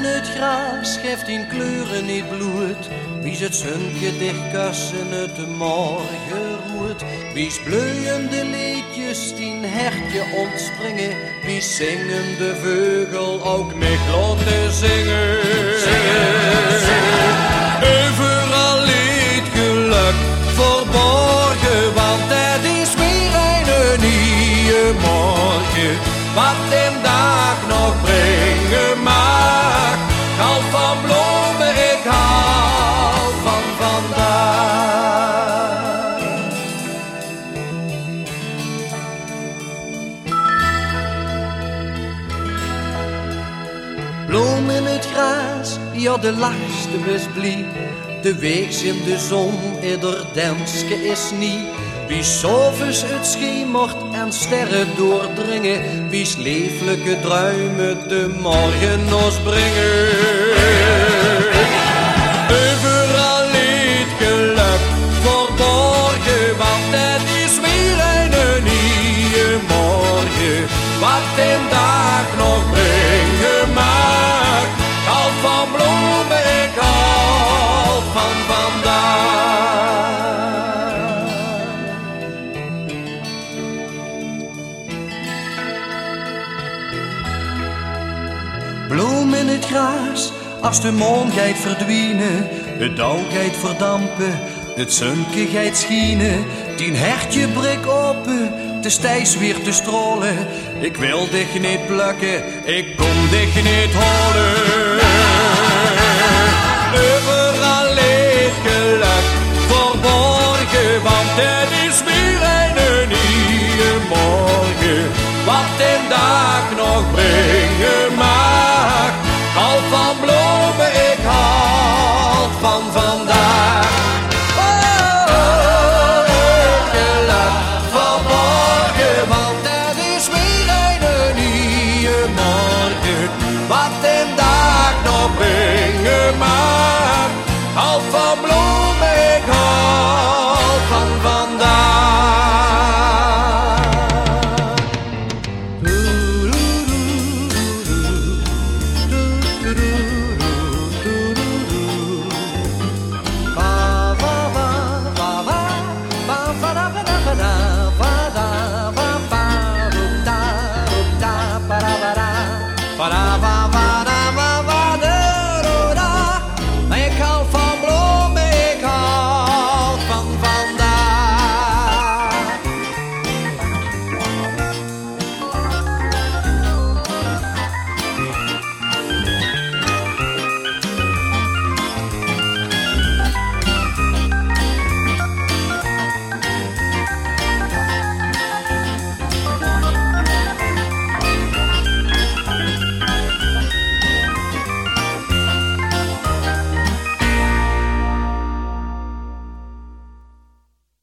het gras geeft in kleuren niet bloed. Wie het zunke dichtkas in het morgen roert. Wie's bleuende liedjes die hertje ontspringen. Wie zingen de vogel ook met laten zingen. Overal lied geluk verborgen, want het is weer een nieuwe morgen. Wat Bloem in het gras, ja de lachste is blie. De weeks in de zon, ieder denske is niet. Wie s'avonds het schemert en sterren doordringen. Wie's leeflijke druimen de morgen ons brengen. Overal lied geluk verborgen, want het is weer een nieuwe morgen. Wat de dag Bloem in het gras, als de maan gaat verdwijnen, het dauw gaat verdampen, het zunke gaat schienen, tien hertje brik open, de stijs weer te strolen. Ik wil dich niet plukken, ik kom dich niet. Overal